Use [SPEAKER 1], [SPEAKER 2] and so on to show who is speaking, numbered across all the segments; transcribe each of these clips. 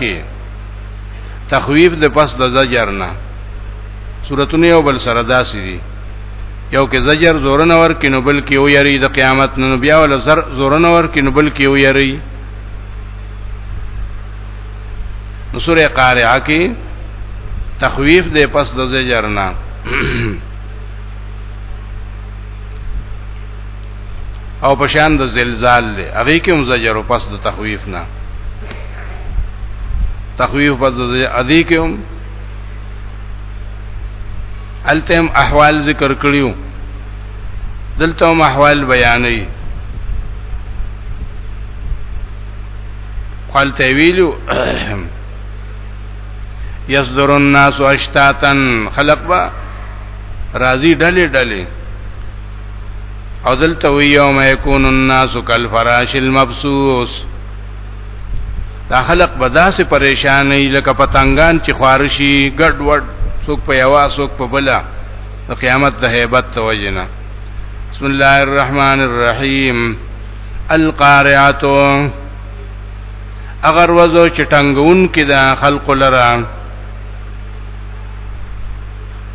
[SPEAKER 1] کې تخویف د پس د زجر نه صورتونه یو بل سره داسې دي یو کې زجر زورن ور کې نو بل کې او یری د قیامت نو بیا ول زر زورن ور کې نو بل کې او یری نو سورې قارعه کې تخویف د پس د زجر نه او په شان د زلزال دی هغه کې هم زجر او پس د تخویف نه تخویف پس د ادي کې هم التم احوال ذکر کړیو دلته هم احوال بیانې قالت ویلو یصدر الناس اشتاتن خلق با راضی ډلې ډلې او دلته وی یوم یکون الناس کالفراش المبسوس دا خلق بداسه پریشان نه لکه پتنګان چې خارشي ګډ وډ څوک په یوا څوک په بلا د قیامت د hebat توجنه بسم الله الرحمن الرحیم القارعه اگر وزو چټنګون کې دا خلق لره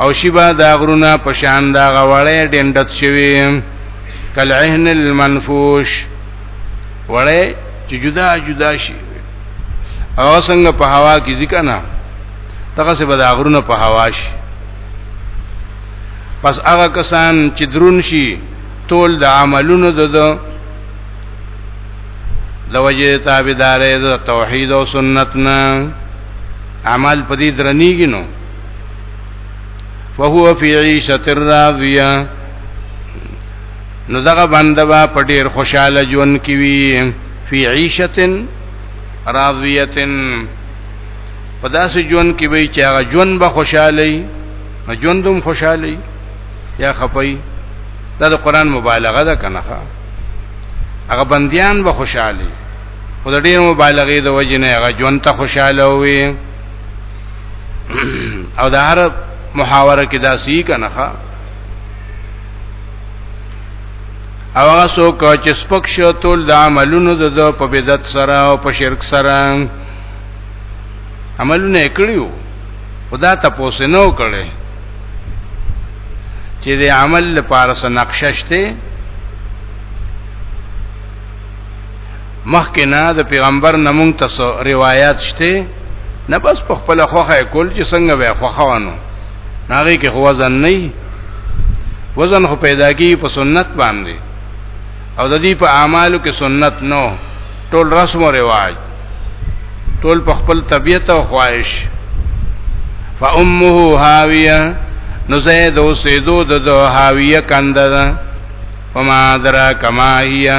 [SPEAKER 1] او شیبا دا غرونه په شان دا غوړې ډندت شوی کل عهن المنفوش وړې چې جدا جدا شي او څنګه په هوا کې ځکه نه تغه سه به دا غرونه په هوا شي پس هغه کسان چې درون شي ټول د عملونو د د وجه تابعدارې د توحید او سنت نه عمل پدې درنیږي نو فهو فی عیشة راضیه نو دغه بنده با په ډیر خوشاله ژوند کې وي فی عیشة راضیه په داسې ژوند کې وي چې هغه ژوند به خوشاله وي ژوندوم خوشاله وي یا خپي دا د قران مبالغه ده کنه هغه بندیان به خوشاله خو د ډیر مبالغه د وجې نه هغه ژوند ته خوشاله وي او د هر محاوره کې دا سی کنه ښا او هغه څوک چې سپک شو تول د عملونو د په بدعت سره او په شرک سره عملونه کړیو خدا ته پوسنو کړي چې د عمل لپاره څه نقشه شته مخکې نه د پیغمبر نه مونږ تاسو روایت شته نه بس په خپل خوخه کول چې څنګه وای خوخه وانه ناغي کې هو ځن نه وزن خو پیدا کی په سنت باندې او د دې په اعمالو کې سنت نو ټول رسم او رواج ټول په خپل طبيعت او خواهش فامه هاویه نو زید او سیدو د هاویه کنده وما درا کما هیه